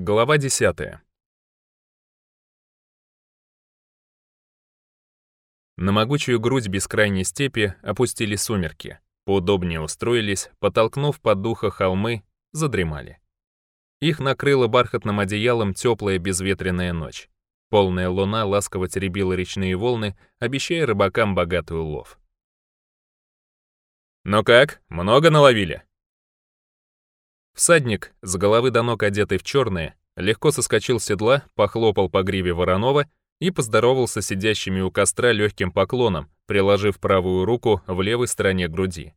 Глава 10. На могучую грудь бескрайней степи опустили сумерки, поудобнее устроились, потолкнув под духа холмы, задремали. Их накрыла бархатным одеялом теплая безветренная ночь. Полная луна ласково теребила речные волны, обещая рыбакам богатый улов. «Ну как, много наловили?» Всадник, с головы до ног одетый в черное, легко соскочил с седла, похлопал по гриве Воронова и поздоровался сидящими у костра легким поклоном, приложив правую руку в левой стороне груди.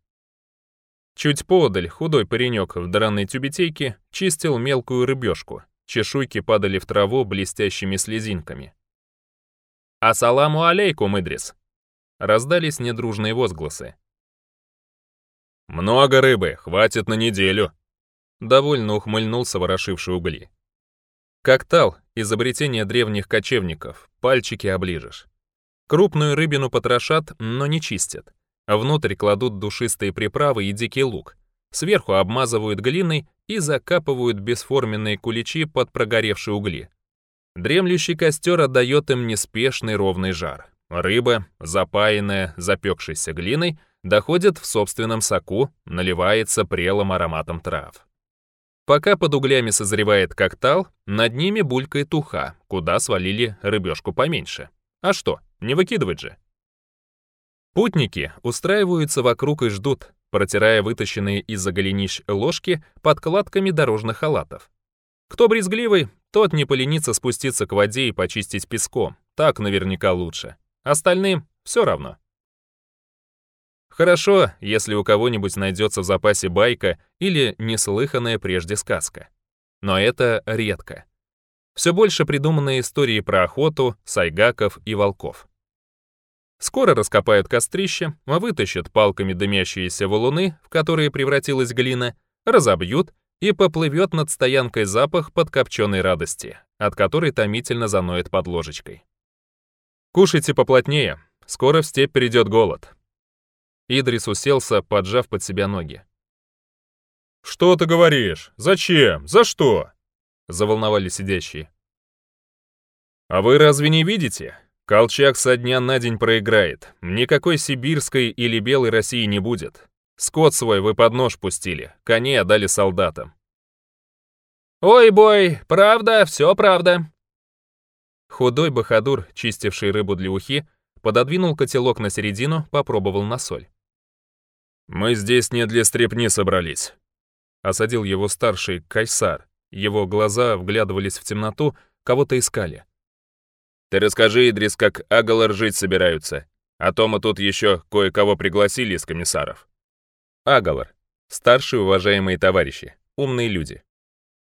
Чуть подаль худой паренек в дранной тюбетейке чистил мелкую рыбешку. Чешуйки падали в траву блестящими слезинками. «Ассаламу алейкум, Идрис!» Раздались недружные возгласы. «Много рыбы, хватит на неделю!» довольно ухмыльнулся ворошивший угли. Коктал — изобретение древних кочевников, пальчики оближешь. Крупную рыбину потрошат, но не чистят. а Внутрь кладут душистые приправы и дикий лук. Сверху обмазывают глиной и закапывают бесформенные куличи под прогоревшие угли. Дремлющий костер отдает им неспешный ровный жар. Рыба, запаянная запекшейся глиной, доходит в собственном соку, наливается прелым ароматом трав. Пока под углями созревает коктал, над ними булькает уха, куда свалили рыбешку поменьше. А что, не выкидывать же. Путники устраиваются вокруг и ждут, протирая вытащенные из-за голенищ ложки подкладками дорожных халатов. Кто брезгливый, тот не поленится спуститься к воде и почистить песком, так наверняка лучше. Остальным все равно. Хорошо, если у кого-нибудь найдется в запасе байка или неслыханная прежде сказка. Но это редко. Все больше придуманные истории про охоту, сайгаков и волков. Скоро раскопают кострище, вытащат палками дымящиеся валуны, в которые превратилась глина, разобьют, и поплывет над стоянкой запах подкопченной радости, от которой томительно заноет под ложечкой. Кушайте поплотнее, скоро в степь придет голод. Идрис уселся, поджав под себя ноги. «Что ты говоришь? Зачем? За что?» — Заволновали сидящие. «А вы разве не видите? Колчак со дня на день проиграет. Никакой сибирской или белой России не будет. Скот свой вы под нож пустили, коней отдали солдатам». «Ой-бой, правда, все правда». Худой бахадур, чистивший рыбу для ухи, пододвинул котелок на середину, попробовал на соль. «Мы здесь не для стрепни собрались», — осадил его старший Кайсар. Его глаза вглядывались в темноту, кого-то искали. «Ты расскажи, Идрис, как Агалар жить собираются, а то мы тут еще кое-кого пригласили из комиссаров». Агалар. Старшие уважаемые товарищи, умные люди.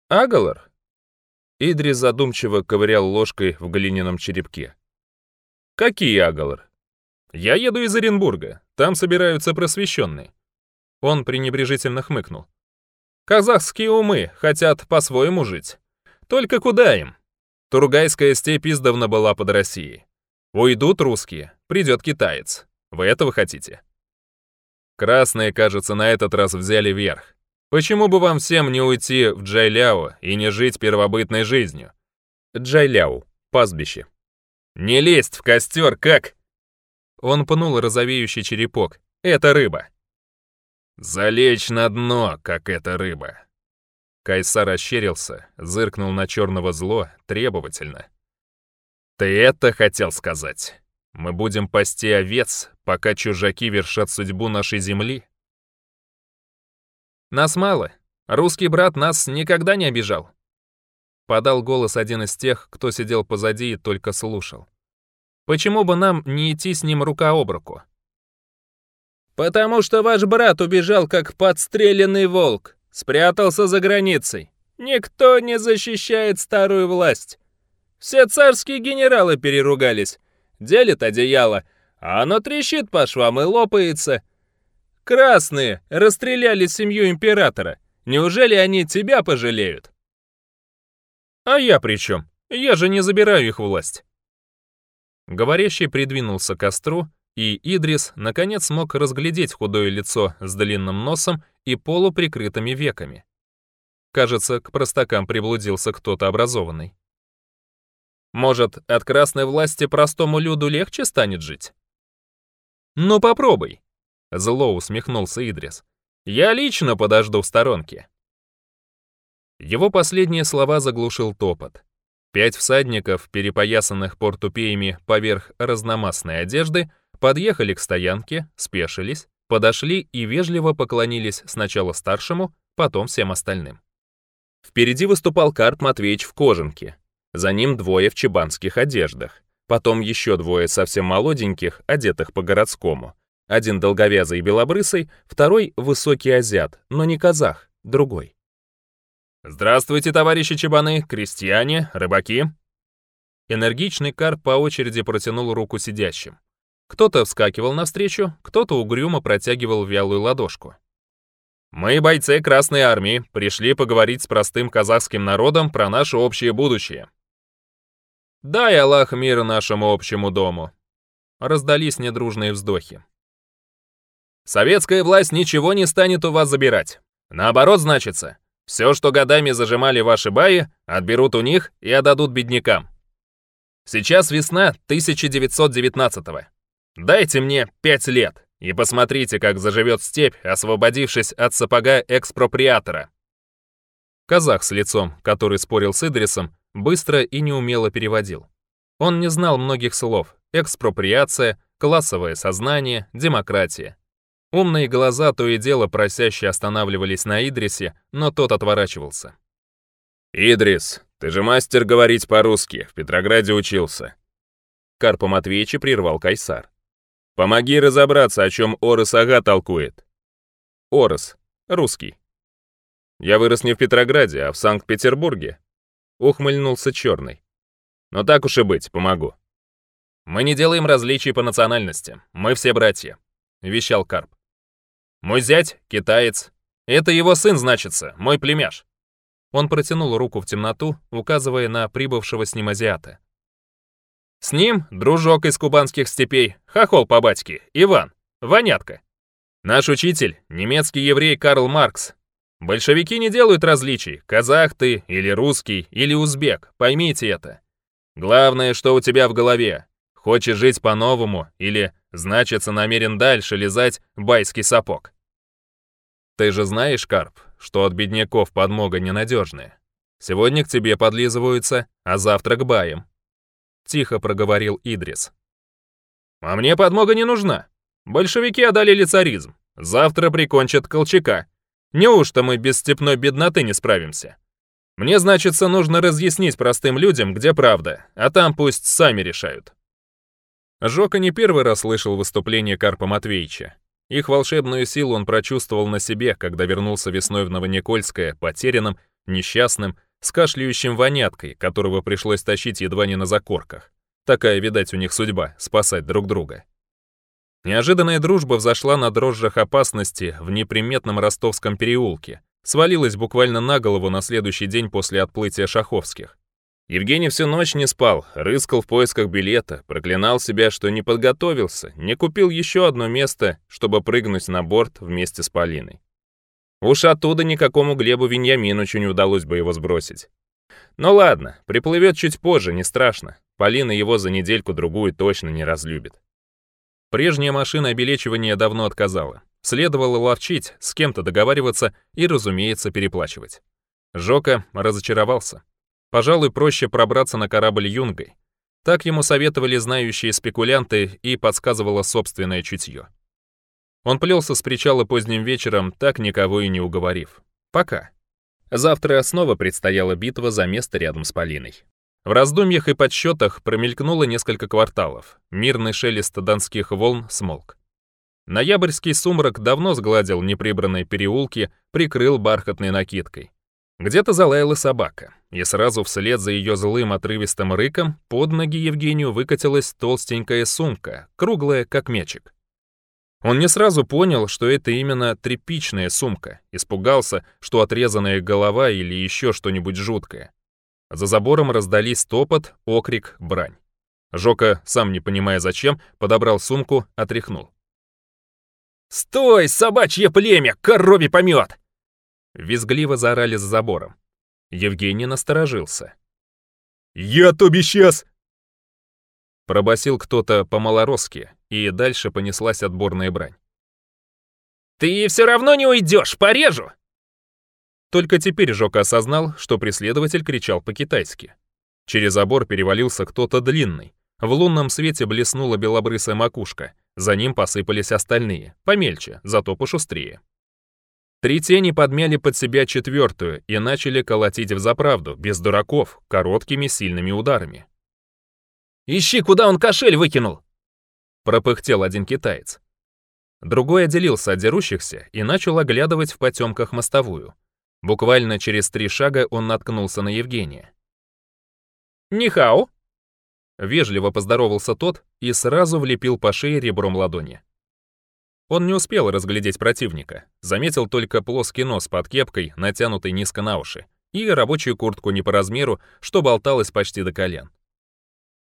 «Агалар?» Идрис задумчиво ковырял ложкой в глиняном черепке. «Какие аголор? «Я еду из Оренбурга. Там собираются просвещенные». Он пренебрежительно хмыкнул. «Казахские умы хотят по-своему жить. Только куда им? Тургайская степь издавна была под Россией. Уйдут русские, придет китаец. Вы этого хотите?» Красные, кажется, на этот раз взяли верх. Почему бы вам всем не уйти в Джайляо и не жить первобытной жизнью? Джайляо. Пастбище. «Не лезть в костер, как?» Он пнул розовеющий черепок. «Это рыба». «Залечь на дно, как эта рыба». Кайсар ощерился, зыркнул на черного зло требовательно. «Ты это хотел сказать? Мы будем пасти овец, пока чужаки вершат судьбу нашей земли?» «Нас мало. Русский брат нас никогда не обижал подал голос один из тех, кто сидел позади и только слушал. «Почему бы нам не идти с ним рука об руку?» «Потому что ваш брат убежал, как подстреленный волк, спрятался за границей. Никто не защищает старую власть. Все царские генералы переругались, делит одеяло, а оно трещит по швам и лопается. Красные расстреляли семью императора. Неужели они тебя пожалеют?» А я при чем? Я же не забираю их власть. Говорящий придвинулся к костру, и Идрис наконец смог разглядеть худое лицо с длинным носом и полуприкрытыми веками. Кажется, к простакам приблудился кто-то образованный. Может, от красной власти простому люду легче станет жить? Ну попробуй, зло усмехнулся Идрис. Я лично подожду в сторонке. Его последние слова заглушил топот. Пять всадников, перепоясанных портупеями поверх разномастной одежды, подъехали к стоянке, спешились, подошли и вежливо поклонились сначала старшему, потом всем остальным. Впереди выступал Карп Матвеевич в кожанке, за ним двое в чебанских одеждах, потом еще двое совсем молоденьких, одетых по-городскому. Один долговязый и белобрысый, второй — высокий азиат, но не казах, другой. Здравствуйте, товарищи чебаны, крестьяне, рыбаки. Энергичный карп по очереди протянул руку сидящим. Кто-то вскакивал навстречу, кто-то угрюмо протягивал вялую ладошку. «Мы, бойцы Красной Армии, пришли поговорить с простым казахским народом про наше общее будущее». «Дай Аллах мир нашему общему дому», — раздались недружные вздохи. «Советская власть ничего не станет у вас забирать. Наоборот, значится, все, что годами зажимали ваши баи, отберут у них и отдадут беднякам. Сейчас весна 1919 -го. Дайте мне пять лет и посмотрите, как заживет степь, освободившись от сапога экспроприатора. Казах с лицом, который спорил с Идрисом, быстро и неумело переводил. Он не знал многих слов – экспроприация, классовое сознание, демократия. Умные глаза то и дело просяще останавливались на Идрисе, но тот отворачивался. «Идрис, ты же мастер говорить по-русски, в Петрограде учился». Карпа Матвеевича прервал Кайсар. «Помоги разобраться, о чем Орес Ага толкует». Орос, Русский». «Я вырос не в Петрограде, а в Санкт-Петербурге», — ухмыльнулся Черный. «Но так уж и быть, помогу». «Мы не делаем различий по национальности, мы все братья», — вещал Карп. Мой зять — китаец. Это его сын, значится, мой племяш». Он протянул руку в темноту, указывая на прибывшего с ним азиата. «С ним дружок из кубанских степей, хохол по-батьке, Иван, вонятка. Наш учитель — немецкий еврей Карл Маркс. Большевики не делают различий, казах ты или русский, или узбек, поймите это. Главное, что у тебя в голове. Хочешь жить по-новому или, значится, намерен дальше лизать байский сапог. Ты же знаешь, Карп, что от бедняков подмога ненадежная. Сегодня к тебе подлизываются, а завтра к баям. Тихо проговорил Идрис. А мне подмога не нужна. Большевики одолели царизм. Завтра прикончат Колчака. Неужто мы без степной бедноты не справимся? Мне, значится, нужно разъяснить простым людям, где правда, а там пусть сами решают. Жока не первый раз слышал выступление Карпа Матвеевича. Их волшебную силу он прочувствовал на себе, когда вернулся весной в Новоникольское, потерянным, несчастным, с кашляющим воняткой, которого пришлось тащить едва не на закорках. Такая, видать, у них судьба — спасать друг друга. Неожиданная дружба взошла на дрожжах опасности в неприметном ростовском переулке, свалилась буквально на голову на следующий день после отплытия шаховских. Евгений всю ночь не спал, рыскал в поисках билета, проклинал себя, что не подготовился, не купил еще одно место, чтобы прыгнуть на борт вместе с Полиной. Уж оттуда никакому Глебу Виньяминовичу не удалось бы его сбросить. Но ладно, приплывет чуть позже, не страшно. Полина его за недельку-другую точно не разлюбит. Прежняя машина обелечивания давно отказала. Следовало ловчить, с кем-то договариваться и, разумеется, переплачивать. Жока разочаровался. Пожалуй, проще пробраться на корабль юнгой. Так ему советовали знающие спекулянты и подсказывало собственное чутье. Он плелся с причала поздним вечером, так никого и не уговорив. Пока. Завтра снова предстояла битва за место рядом с Полиной. В раздумьях и подсчетах промелькнуло несколько кварталов. Мирный шелест донских волн смолк. Ноябрьский сумрак давно сгладил неприбранные переулки, прикрыл бархатной накидкой. Где-то залаяла собака, и сразу вслед за ее злым отрывистым рыком под ноги Евгению выкатилась толстенькая сумка, круглая, как мячик. Он не сразу понял, что это именно тряпичная сумка, испугался, что отрезанная голова или еще что-нибудь жуткое. За забором раздались топот, окрик, брань. Жока, сам не понимая зачем, подобрал сумку, отряхнул. «Стой, собачье племя, коровий помет!» Визгливо заорали за забором. Евгений насторожился. «Я тоби сейчас!» Пробасил кто-то по-малоросски, и дальше понеслась отборная брань. «Ты все равно не уйдешь, порежу!» Только теперь Жока осознал, что преследователь кричал по-китайски. Через забор перевалился кто-то длинный. В лунном свете блеснула белобрысая макушка. За ним посыпались остальные, помельче, зато пошустрее. Три тени подмяли под себя четвертую и начали колотить в заправду без дураков, короткими сильными ударами. «Ищи, куда он кошель выкинул!» Пропыхтел один китаец. Другой отделился от дерущихся и начал оглядывать в потемках мостовую. Буквально через три шага он наткнулся на Евгения. «Нихао!» Вежливо поздоровался тот и сразу влепил по шее ребром ладони. Он не успел разглядеть противника, заметил только плоский нос под кепкой, натянутый низко на уши, и рабочую куртку не по размеру, что болталась почти до колен.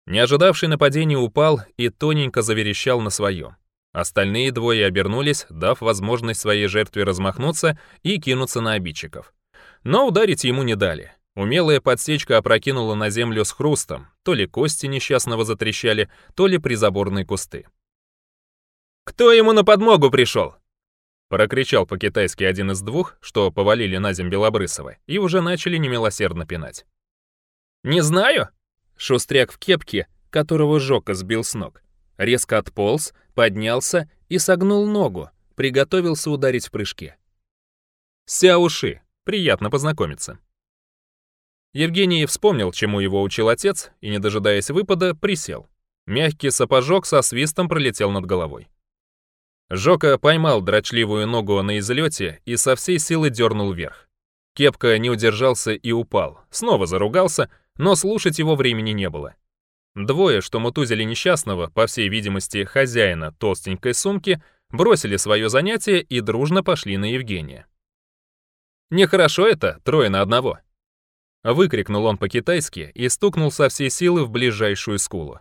Не ожидавший нападения упал и тоненько заверещал на своем. Остальные двое обернулись, дав возможность своей жертве размахнуться и кинуться на обидчиков. Но ударить ему не дали. Умелая подсечка опрокинула на землю с хрустом, то ли кости несчастного затрещали, то ли призаборные кусты. Кто ему на подмогу пришел?» Прокричал по-китайски один из двух, что повалили на землю Белобрысова, и уже начали немилосердно пинать. «Не знаю!» Шустряк в кепке, которого Жока сбил с ног, резко отполз, поднялся и согнул ногу, приготовился ударить в прыжке. «Сяуши! Приятно познакомиться!» Евгений вспомнил, чему его учил отец, и, не дожидаясь выпада, присел. Мягкий сапожок со свистом пролетел над головой. Жока поймал дрочливую ногу на излете и со всей силы дернул вверх. Кепка не удержался и упал, снова заругался, но слушать его времени не было. Двое, что мутузили несчастного, по всей видимости, хозяина толстенькой сумки, бросили свое занятие и дружно пошли на Евгения. «Нехорошо это, трое на одного!» Выкрикнул он по-китайски и стукнул со всей силы в ближайшую скулу.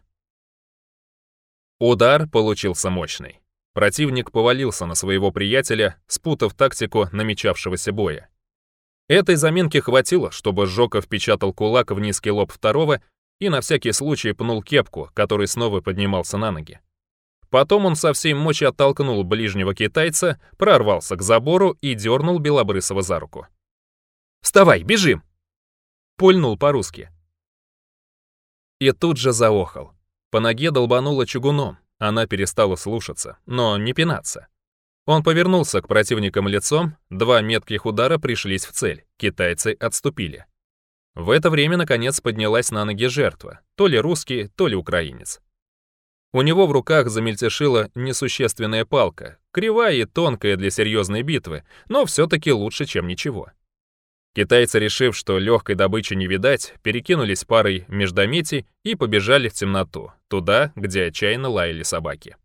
Удар получился мощный. Противник повалился на своего приятеля, спутав тактику намечавшегося боя. Этой заминки хватило, чтобы Жоков печатал кулак в низкий лоб второго и на всякий случай пнул кепку, который снова поднимался на ноги. Потом он со всей мочи оттолкнул ближнего китайца, прорвался к забору и дернул Белобрысова за руку. «Вставай, бежим!» Пульнул по-русски. И тут же заохал. По ноге долбануло чугуном. Она перестала слушаться, но не пинаться. Он повернулся к противникам лицом, два метких удара пришлись в цель, китайцы отступили. В это время, наконец, поднялась на ноги жертва, то ли русский, то ли украинец. У него в руках замельтешила несущественная палка, кривая и тонкая для серьезной битвы, но все-таки лучше, чем ничего. Китайцы, решив, что легкой добычи не видать, перекинулись парой междометий и побежали в темноту, туда, где отчаянно лаяли собаки.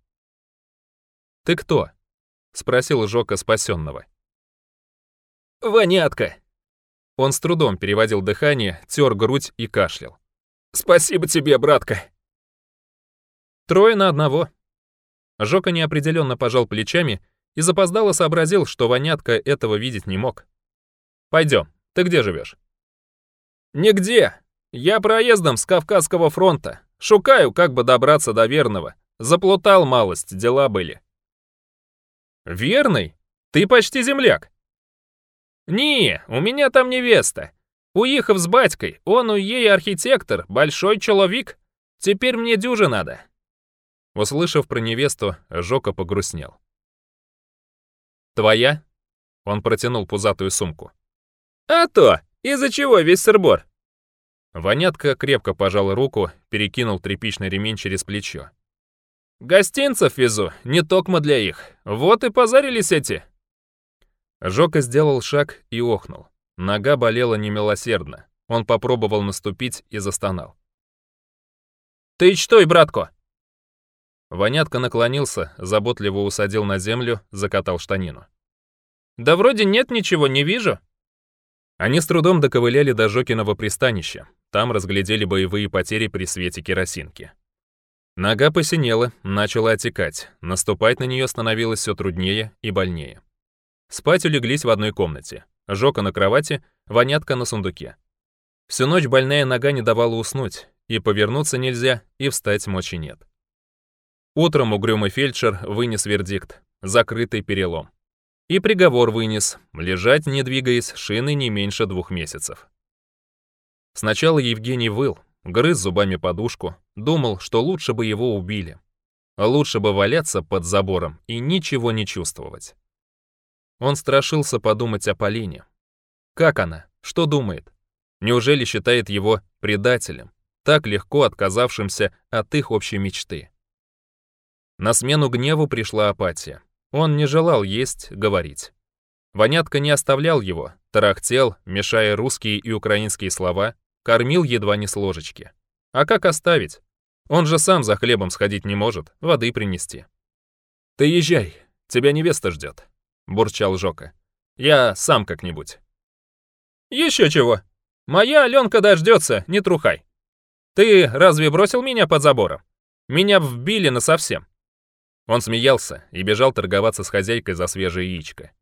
«Ты кто?» — спросил Жока спасенного. «Вонятка!» Он с трудом переводил дыхание, тер грудь и кашлял. «Спасибо тебе, братка!» «Трое на одного!» Жока неопределенно пожал плечами и запоздало сообразил, что вонятка этого видеть не мог. «Пойдем, ты где живешь?» «Нигде. Я проездом с Кавказского фронта. Шукаю, как бы добраться до Верного. Заплутал малость, дела были». «Верный? Ты почти земляк». «Не, у меня там невеста. Уехав с батькой, он у ей архитектор, большой человек. Теперь мне дюжи надо». Услышав про невесту, Жока погрустнел. «Твоя?» Он протянул пузатую сумку. «А то! Из-за чего весь сырбор?» Вонятка крепко пожал руку, перекинул тряпичный ремень через плечо. «Гостинцев везу, не токмо для их. Вот и позарились эти!» Жока сделал шаг и охнул. Нога болела немилосердно. Он попробовал наступить и застонал. «Ты что, и братко?» Вонятка наклонился, заботливо усадил на землю, закатал штанину. «Да вроде нет ничего, не вижу», они с трудом доковыляли до Жокиного пристанища. Там разглядели боевые потери при свете керосинки. Нога посинела, начала отекать. Наступать на нее становилось все труднее и больнее. Спать улеглись в одной комнате. Жока на кровати, вонятка на сундуке. Всю ночь больная нога не давала уснуть, и повернуться нельзя, и встать мочи нет. Утром угрюмый фельдшер вынес вердикт — закрытый перелом и приговор вынес – лежать, не двигаясь, шины не меньше двух месяцев. Сначала Евгений выл, грыз зубами подушку, думал, что лучше бы его убили. А лучше бы валяться под забором и ничего не чувствовать. Он страшился подумать о Полине. Как она? Что думает? Неужели считает его предателем, так легко отказавшимся от их общей мечты? На смену гневу пришла апатия. Он не желал есть, говорить. Вонятка не оставлял его, тарахтел, мешая русские и украинские слова, кормил едва не с ложечки. А как оставить? Он же сам за хлебом сходить не может, воды принести. «Ты езжай, тебя невеста ждет», — бурчал Жока. «Я сам как-нибудь». «Еще чего. Моя Аленка дождется, не трухай. Ты разве бросил меня под забором? Меня вбили насовсем. Он смеялся и бежал торговаться с хозяйкой за свежее яичко.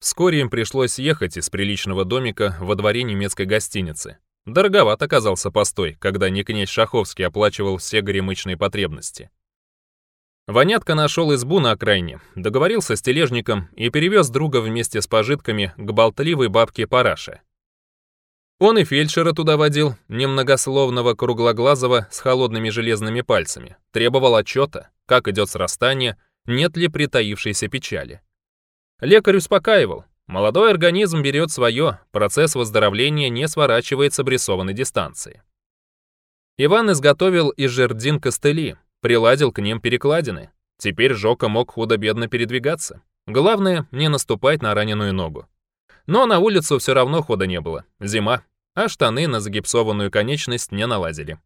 Вскоре им пришлось ехать из приличного домика во дворе немецкой гостиницы. Дороговат оказался постой, когда не князь Шаховский оплачивал все горемычные потребности. Вонятка нашел избу на окраине, договорился с тележником и перевез друга вместе с пожитками к болтливой бабке Параше, он и фельдшера туда водил, немногословного круглоглазого с холодными железными пальцами. Требовал отчета, как идет срастание, нет ли притаившейся печали. Лекарь успокаивал. Молодой организм берет свое, процесс выздоровления не сворачивается обрисованной дистанции. Иван изготовил из жердин костыли, приладил к ним перекладины. Теперь Жока мог худо-бедно передвигаться. Главное, не наступать на раненую ногу. Но на улицу все равно хода не было. Зима, а штаны на загипсованную конечность не наладили.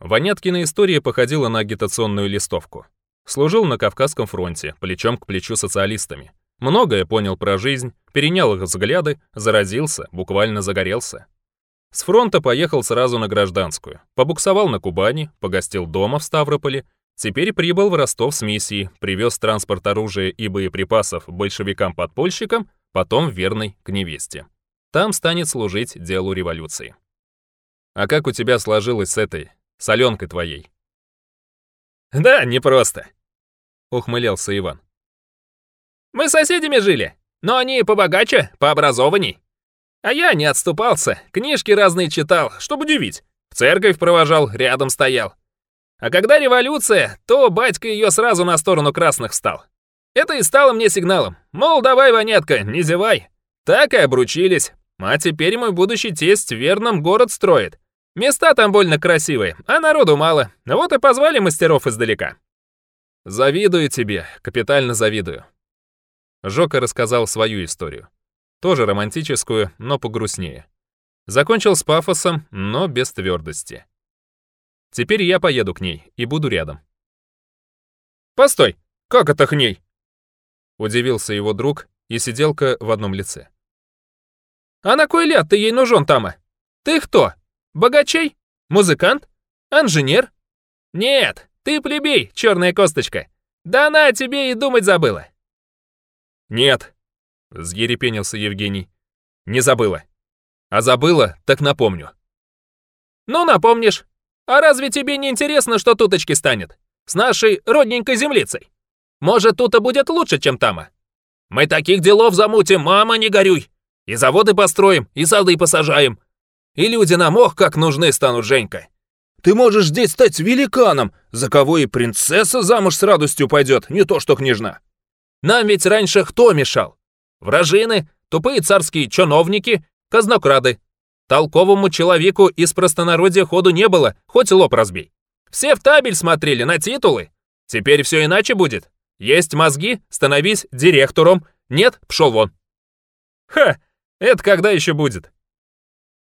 Ваняткина история походила на агитационную листовку. Служил на Кавказском фронте, плечом к плечу социалистами. Многое понял про жизнь, перенял их взгляды, заразился, буквально загорелся. С фронта поехал сразу на гражданскую, побуксовал на Кубани, погостил дома в Ставрополе, теперь прибыл в Ростов с миссией, привез транспорт оружия и боеприпасов большевикам-подпольщикам, потом верный к невесте. Там станет служить делу революции. А как у тебя сложилось с этой, соленкой твоей? Да, непросто, ухмылялся Иван. Мы с соседями жили, но они побогаче, пообразованней. А я не отступался, книжки разные читал, чтобы удивить. В церковь провожал, рядом стоял. А когда революция, то батька ее сразу на сторону красных встал. Это и стало мне сигналом. Мол, давай, вонятка, не зевай. Так и обручились, а теперь мой будущий тесть в Верном город строит. Места там больно красивые, а народу мало. Вот и позвали мастеров издалека. Завидую тебе, капитально завидую. Жока рассказал свою историю. Тоже романтическую, но погрустнее. Закончил с пафосом, но без твердости. Теперь я поеду к ней и буду рядом. «Постой! Как это к ней?» Удивился его друг и сиделка в одном лице. А на кой ляд ты ей нужен, Тама? Ты кто? Богачей? Музыкант? Инженер? Нет, ты плебей, черная косточка. Да она о тебе и думать забыла. Нет, взъерепенился Евгений. Не забыла. А забыла, так напомню. Ну, напомнишь. А разве тебе не интересно, что туточки станет? С нашей родненькой землицей. Может, тут будет лучше, чем тама. Мы таких делов замутим, мама, не горюй. И заводы построим, и сады посажаем. И люди нам ох как нужны станут, Женька. Ты можешь здесь стать великаном, за кого и принцесса замуж с радостью пойдет, не то что княжна. Нам ведь раньше кто мешал? Вражины, тупые царские чиновники, казнокрады. Толковому человеку из простонародья ходу не было, хоть лоб разбей. Все в табель смотрели на титулы. Теперь все иначе будет. Есть мозги, становись директором. Нет, пшел вон. Ха, это когда еще будет?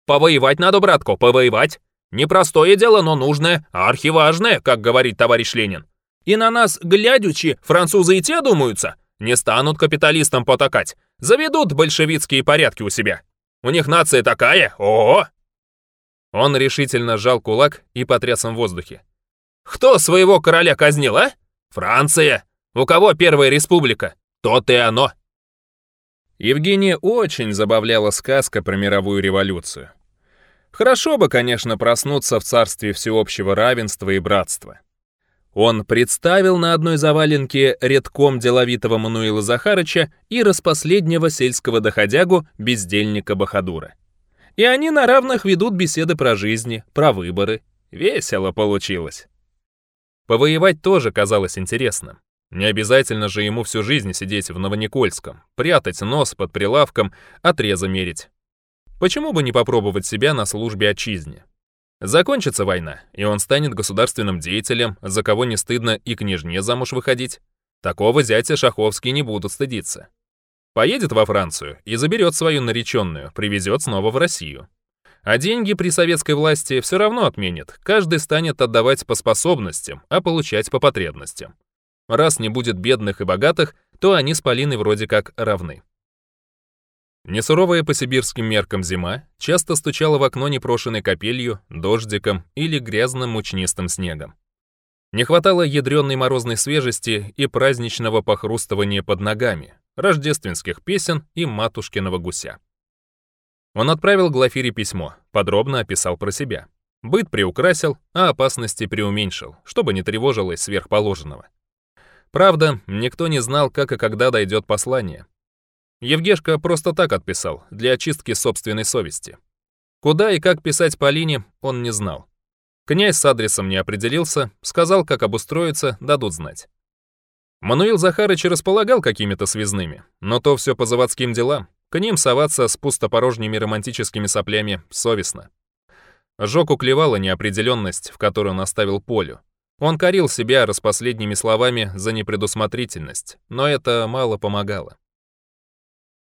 Повоевать надо, братко, повоевать. Непростое дело, но нужное, а архиважное, как говорит товарищ Ленин. И на нас, глядячи, французы и те думаются, не станут капиталистам потакать, заведут большевистские порядки у себя. У них нация такая, О! Он решительно сжал кулак и потряс им в воздухе. Кто своего короля казнил, а? Франция! У кого первая республика? То-то и оно. Евгения очень забавляла сказка про мировую революцию. Хорошо бы, конечно, проснуться в царстве всеобщего равенства и братства. Он представил на одной заваленке редком деловитого Мануила Захарыча и распоследнего сельского доходягу бездельника Бахадура. И они на равных ведут беседы про жизни, про выборы. Весело получилось. Повоевать тоже казалось интересным. Не обязательно же ему всю жизнь сидеть в Новоникольском, прятать нос под прилавком, отрезы мерить. Почему бы не попробовать себя на службе отчизне? Закончится война, и он станет государственным деятелем, за кого не стыдно и княжне замуж выходить. Такого зятя Шаховский не будут стыдиться. Поедет во Францию и заберет свою нареченную, привезет снова в Россию. А деньги при советской власти все равно отменят, каждый станет отдавать по способностям, а получать по потребностям раз не будет бедных и богатых, то они с Полиной вроде как равны. Несуровая по сибирским меркам зима часто стучала в окно непрошенной капелью, дождиком или грязным мучнистым снегом. Не хватало ядреной морозной свежести и праздничного похрустывания под ногами, рождественских песен и матушкиного гуся. Он отправил Глафире письмо, подробно описал про себя. Быт приукрасил, а опасности приуменьшил, чтобы не тревожилось сверхположенного. Правда, никто не знал, как и когда дойдет послание. Евгешка просто так отписал, для очистки собственной совести. Куда и как писать Полине, он не знал. Князь с адресом не определился, сказал, как обустроиться, дадут знать. Мануил Захарыч располагал какими-то связными, но то все по заводским делам. К ним соваться с пустопорожними романтическими соплями совестно. Жоку клевала неопределенность, в которую он оставил Полю, он корил себя распоследними словами за непредусмотрительность, но это мало помогало.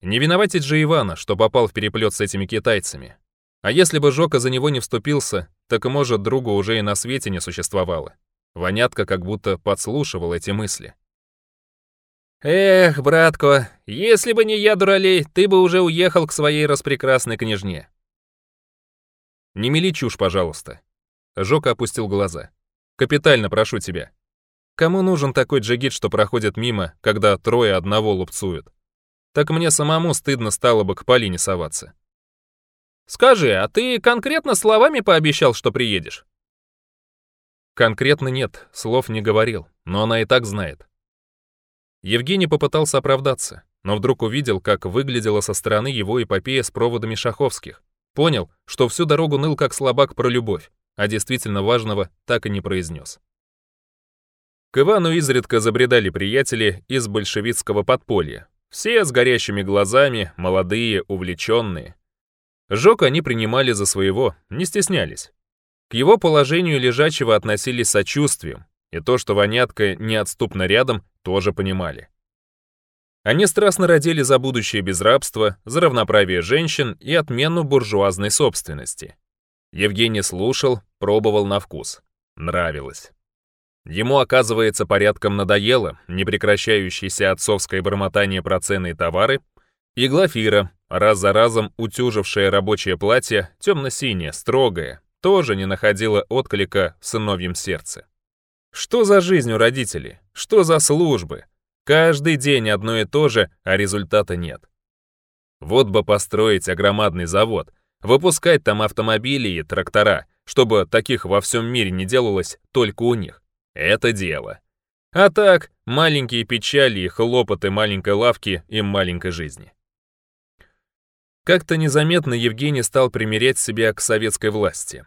Не виноватить же Ивана, что попал в переплет с этими китайцами. А если бы Жока за него не вступился, так, может, друга уже и на свете не существовало. Вонятка как будто подслушивал эти мысли. «Эх, братко, если бы не я, дуралей, ты бы уже уехал к своей распрекрасной княжне». «Не мели чушь, пожалуйста». Жока опустил глаза. Капитально прошу тебя. Кому нужен такой джигит, что проходит мимо, когда трое одного лупцуют? Так мне самому стыдно стало бы к Полине соваться. Скажи, а ты конкретно словами пообещал, что приедешь? Конкретно нет, слов не говорил, но она и так знает. Евгений попытался оправдаться, но вдруг увидел, как выглядела со стороны его эпопея с проводами шаховских. Понял, что всю дорогу ныл как слабак про любовь а действительно важного так и не произнес. К Ивану изредка забредали приятели из большевистского подполья. Все с горящими глазами, молодые, увлеченные. Жок они принимали за своего, не стеснялись. К его положению лежачего относились сочувствием, и то, что вонятка неотступно рядом, тоже понимали. Они страстно родили за будущее без рабства, за равноправие женщин и отмену буржуазной собственности. Евгений слушал, пробовал на вкус. Нравилось. Ему, оказывается, порядком надоело непрекращающееся отцовское бормотание про цены и товары, и Глафира, раз за разом утюжившее рабочее платье, темно-синее, строгое, тоже не находила отклика в сыновьем сердце. Что за жизнь у родителей? Что за службы? Каждый день одно и то же, а результата нет. Вот бы построить огромадный завод, выпускать там автомобили и трактора, чтобы таких во всем мире не делалось только у них. Это дело. А так, маленькие печали и хлопоты маленькой лавки и маленькой жизни. Как-то незаметно Евгений стал примерять себя к советской власти.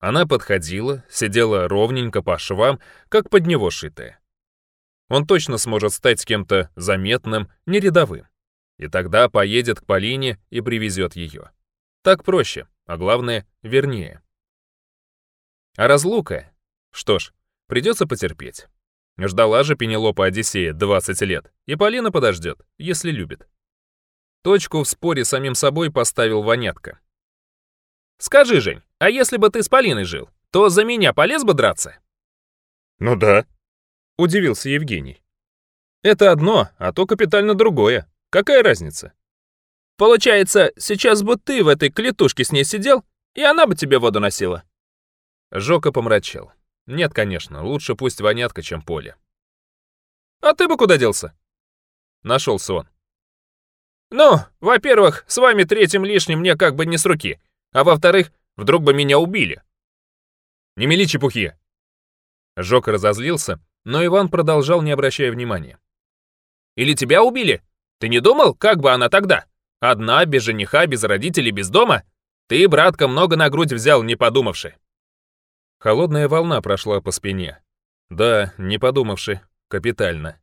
Она подходила, сидела ровненько по швам, как под него шитая. Он точно сможет стать кем-то заметным, не рядовым, И тогда поедет к Полине и привезет ее. Так проще, а главное, вернее. А разлука? Что ж, придется потерпеть. Ждала же Пенелопа Одиссея 20 лет, и Полина подождет, если любит. Точку в споре самим собой поставил Ванятка. «Скажи, Жень, а если бы ты с Полиной жил, то за меня полез бы драться?» «Ну да», — удивился Евгений. «Это одно, а то капитально другое. Какая разница? Получается, сейчас бы ты в этой клетушке с ней сидел, и она бы тебе воду носила. Жока помрачел. Нет, конечно, лучше пусть вонятка, чем поле. А ты бы куда делся? Нашелся он. Ну, во-первых, с вами третьим лишним мне как бы не с руки, а во-вторых, вдруг бы меня убили. Не мели чепухи. Жока разозлился, но Иван продолжал, не обращая внимания. Или тебя убили? Ты не думал, как бы она тогда? Одна, без жениха, без родителей, без дома? Ты, братка, много на грудь взял, не подумавши». Холодная волна прошла по спине. Да, не подумавши, капитально.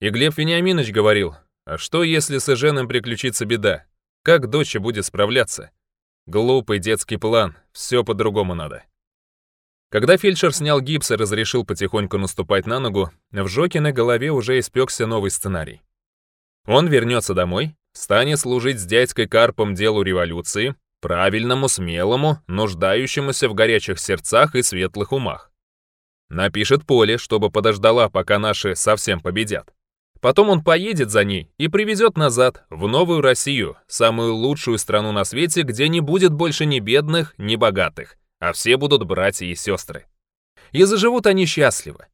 И Глеб Вениаминович говорил, а что, если с Эженом приключится беда? Как дочь будет справляться? Глупый детский план, все по-другому надо. Когда фельдшер снял гипс и разрешил потихоньку наступать на ногу, в Жокиной голове уже испекся новый сценарий. Он вернется домой, станет служить с дядькой Карпом делу революции, правильному, смелому, нуждающемуся в горячих сердцах и светлых умах. Напишет Поле, чтобы подождала, пока наши совсем победят. Потом он поедет за ней и привезет назад, в новую Россию, самую лучшую страну на свете, где не будет больше ни бедных, ни богатых, а все будут братья и сестры. И заживут они счастливо.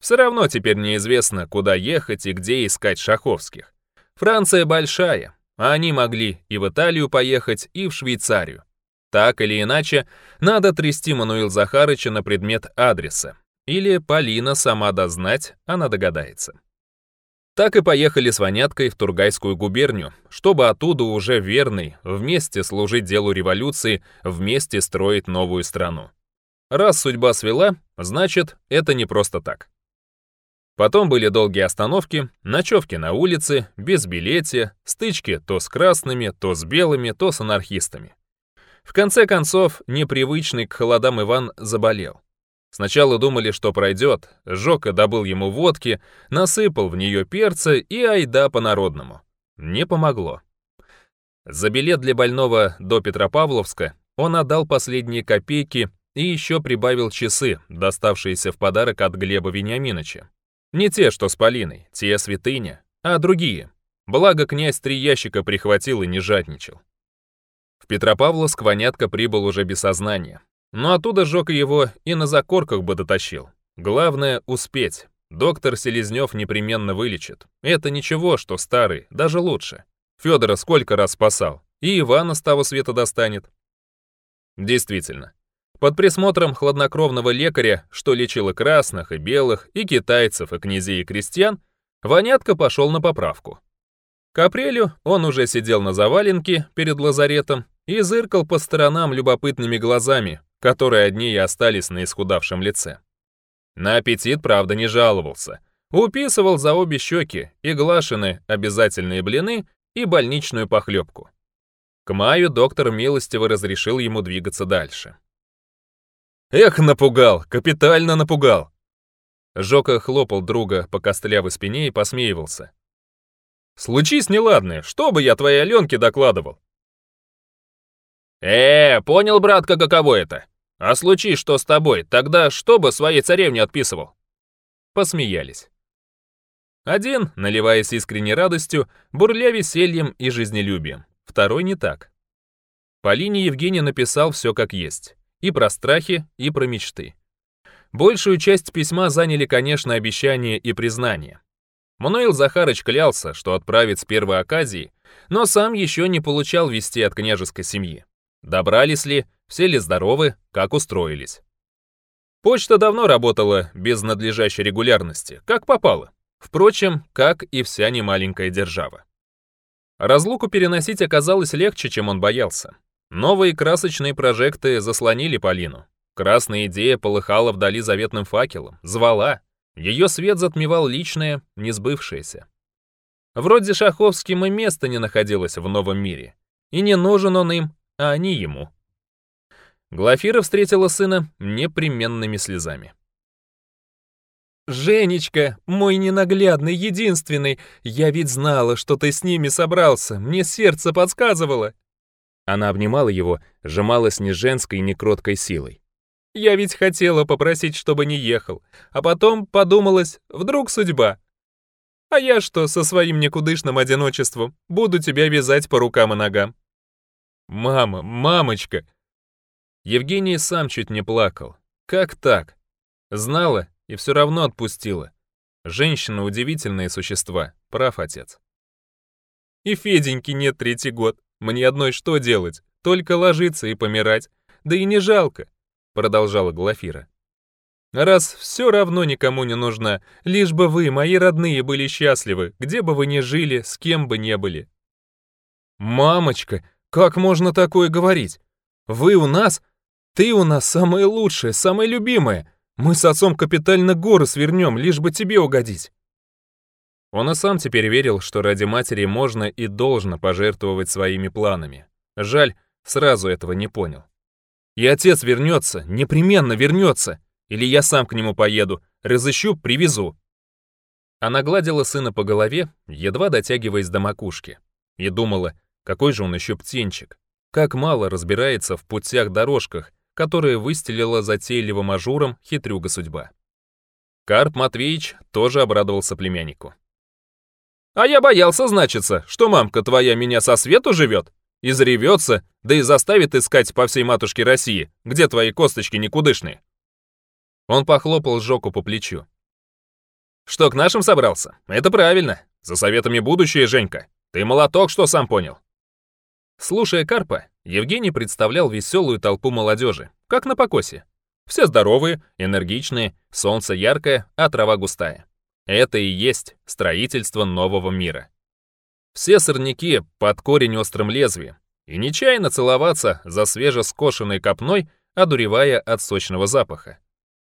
Все равно теперь неизвестно, куда ехать и где искать шаховских. Франция большая, а они могли и в Италию поехать, и в Швейцарию. Так или иначе, надо трясти Мануил Захарыча на предмет адреса. Или Полина сама дознать, она догадается. Так и поехали с Ваняткой в Тургайскую губернию, чтобы оттуда уже верный, вместе служить делу революции, вместе строить новую страну. Раз судьба свела, значит, это не просто так. Потом были долгие остановки, ночевки на улице, без безбилетия, стычки то с красными, то с белыми, то с анархистами. В конце концов, непривычный к холодам Иван заболел. Сначала думали, что пройдет, Жока добыл ему водки, насыпал в нее перца и айда по-народному. Не помогло. За билет для больного до Петропавловска он отдал последние копейки и еще прибавил часы, доставшиеся в подарок от Глеба Вениаминовича. Не те, что с Полиной, те святыня, а другие. Благо князь три ящика прихватил и не жадничал. В Петропавловск вонятка прибыл уже без сознания. Но оттуда жёг его и на закорках бы дотащил. Главное — успеть. Доктор Селезнёв непременно вылечит. Это ничего, что старый, даже лучше. Фёдора сколько раз спасал. И Ивана с того света достанет. Действительно, под присмотром хладнокровного лекаря, что лечил и красных, и белых, и китайцев, и князей, и крестьян, Ванятка пошел на поправку. К апрелю он уже сидел на заваленке перед лазаретом и зыркал по сторонам любопытными глазами, которые одни и остались на исхудавшем лице. На аппетит, правда, не жаловался. Уписывал за обе щеки и глашины обязательные блины и больничную похлебку. К маю доктор милостиво разрешил ему двигаться дальше. Эх, напугал, капитально напугал. Жока хлопал друга по костлявой спине и посмеивался. «Случись неладное, что бы я твоей Аленке докладывал?» «Э, понял, братка, каково это? А случись что с тобой, тогда что бы своей царевне отписывал?» Посмеялись. Один, наливаясь искренней радостью, бурля весельем и жизнелюбием. Второй не так. Полине Евгений написал все как есть и про страхи, и про мечты. Большую часть письма заняли, конечно, обещания и признания. Мануил Захарыч клялся, что отправит с первой оказии, но сам еще не получал вести от княжеской семьи. Добрались ли, все ли здоровы, как устроились. Почта давно работала без надлежащей регулярности, как попало. Впрочем, как и вся немаленькая держава. Разлуку переносить оказалось легче, чем он боялся. Новые красочные прожекты заслонили Полину. Красная идея полыхала вдали заветным факелом, звала. Ее свет затмевал личное, несбывшееся. Вроде Шаховским и место не находилось в новом мире. И не нужен он им, а они ему. Глафира встретила сына непременными слезами. «Женечка, мой ненаглядный, единственный, я ведь знала, что ты с ними собрался, мне сердце подсказывало. Она обнимала его, сжималась не кроткой силой. «Я ведь хотела попросить, чтобы не ехал, а потом подумалась, вдруг судьба. А я что, со своим никудышным одиночеством, буду тебя вязать по рукам и ногам?» «Мама, мамочка!» Евгений сам чуть не плакал. Как так? Знала и все равно отпустила. Женщина — удивительные существа, прав отец. «И Феденьки нет третий год», мне одной что делать? Только ложиться и помирать. Да и не жалко», — продолжала Глафира. «Раз все равно никому не нужно, лишь бы вы, мои родные, были счастливы, где бы вы ни жили, с кем бы не были». «Мамочка, как можно такое говорить? Вы у нас, ты у нас самая лучшая, самая любимая. Мы с отцом капитально горы свернем, лишь бы тебе угодить». Он и сам теперь верил, что ради матери можно и должно пожертвовать своими планами. Жаль, сразу этого не понял. И отец вернется, непременно вернется. Или я сам к нему поеду, разыщу, привезу. Она гладила сына по голове, едва дотягиваясь до макушки. И думала, какой же он еще птенчик. Как мало разбирается в путях-дорожках, которые выстелила затейливым ажуром хитрюга судьба. Карп Матвеич тоже обрадовался племяннику. А я боялся, значится, что мамка твоя меня со свету живет, изревется, да и заставит искать по всей матушке России, где твои косточки никудышные. Он похлопал Жоку по плечу. Что, к нашим собрался? Это правильно. За советами будущее, Женька. Ты молоток, что сам понял. Слушая Карпа, Евгений представлял веселую толпу молодежи, как на покосе. Все здоровые, энергичные, солнце яркое, а трава густая. Это и есть строительство нового мира. Все сорняки под корень острым лезвием, и нечаянно целоваться за свежескошенной копной, одуревая от сочного запаха.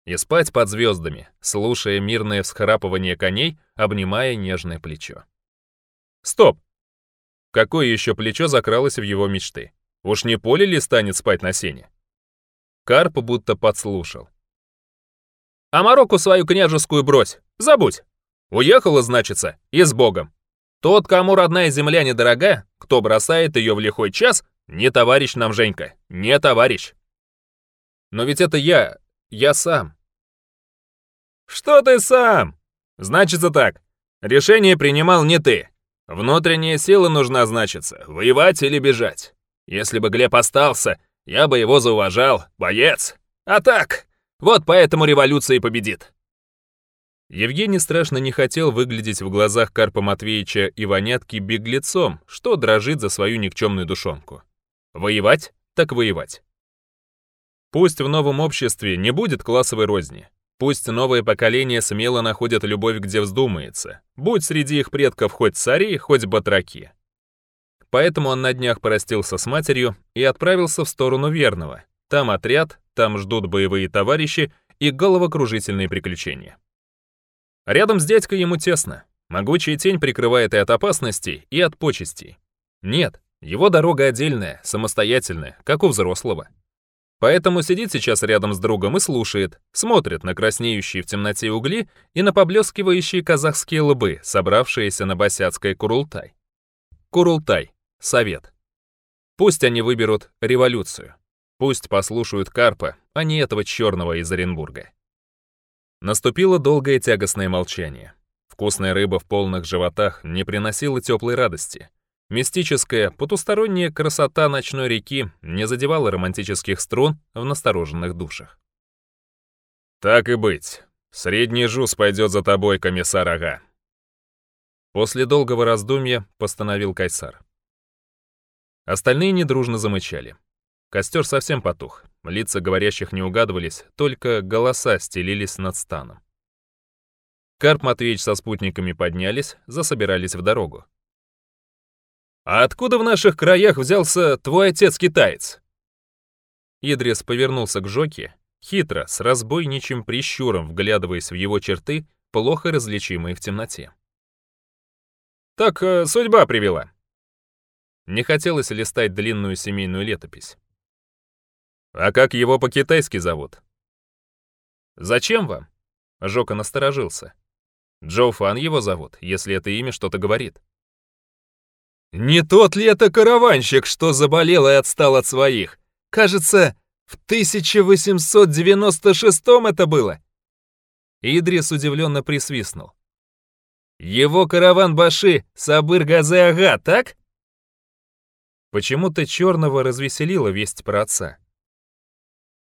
И спать под звездами, слушая мирное всхрапывание коней, обнимая нежное плечо. Стоп! Какое еще плечо закралось в его мечты? Уж не поле ли станет спать на сене? Карп будто подслушал. А Марокко свою княжескую брось. Забудь. Уехала, значится, и с Богом. Тот, кому родная земля недорога, кто бросает ее в лихой час, не товарищ нам, Женька, не товарищ. Но ведь это я, я сам. Что ты сам? Значится так. Решение принимал не ты. Внутренняя сила нужна, значится, воевать или бежать. Если бы Глеб остался, я бы его зауважал, боец. А так... Вот поэтому революция и победит. Евгений страшно не хотел выглядеть в глазах Карпа Матвеевича Иванятки беглецом, что дрожит за свою никчемную душонку. Воевать так воевать. Пусть в новом обществе не будет классовой розни. Пусть новое поколение смело находит любовь, где вздумается. Будь среди их предков хоть цари, хоть батраки. Поэтому он на днях простился с матерью и отправился в сторону Верного. Там отряд, там ждут боевые товарищи и головокружительные приключения. Рядом с дядькой ему тесно. Могучая тень прикрывает и от опасностей, и от почестей. Нет, его дорога отдельная, самостоятельная, как у взрослого. Поэтому сидит сейчас рядом с другом и слушает, смотрит на краснеющие в темноте угли и на поблескивающие казахские лбы, собравшиеся на басяцкой Курултай. Курултай. Совет. Пусть они выберут революцию. Пусть послушают Карпа, а не этого черного из Оренбурга. Наступило долгое тягостное молчание. Вкусная рыба в полных животах не приносила теплой радости. Мистическая, потусторонняя красота ночной реки не задевала романтических струн в настороженных душах. «Так и быть. Средний жуз пойдет за тобой, комиссар Ага». После долгого раздумья постановил Кайсар. Остальные недружно замычали. Костер совсем потух. Лица говорящих не угадывались, только голоса стелились над станом. Карп Матвеевич со спутниками поднялись, засобирались в дорогу. «А откуда в наших краях взялся твой отец-китаец?» Идрис повернулся к Жоке, хитро, с разбойничьим прищуром, вглядываясь в его черты, плохо различимые в темноте. «Так э, судьба привела». Не хотелось листать длинную семейную летопись. «А как его по-китайски зовут?» «Зачем вам?» Жока насторожился. «Джоу Фан его зовут, если это имя что-то говорит». «Не тот ли это караванщик, что заболел и отстал от своих? Кажется, в 1896 это было!» Идрис удивленно присвистнул. «Его караван Баши, Сабыр Газе Ага, так?» Почему-то черного развеселила весть про отца.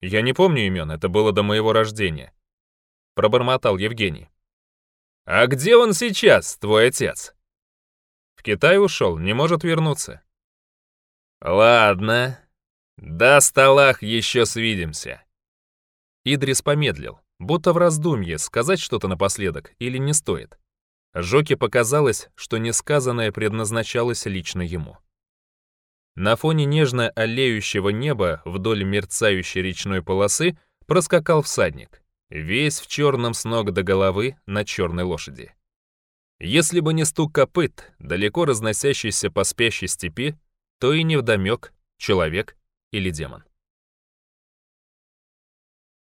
«Я не помню имен, это было до моего рождения», — пробормотал Евгений. «А где он сейчас, твой отец?» «В Китай ушел, не может вернуться». «Ладно, до столах еще свидимся». Идрис помедлил, будто в раздумье, сказать что-то напоследок или не стоит. Жоке показалось, что несказанное предназначалось лично ему. На фоне нежно олеющего неба вдоль мерцающей речной полосы проскакал всадник, весь в черном с ног до головы на черной лошади. Если бы не стук копыт, далеко разносящийся по спящей степи, то и невдомек, человек или демон.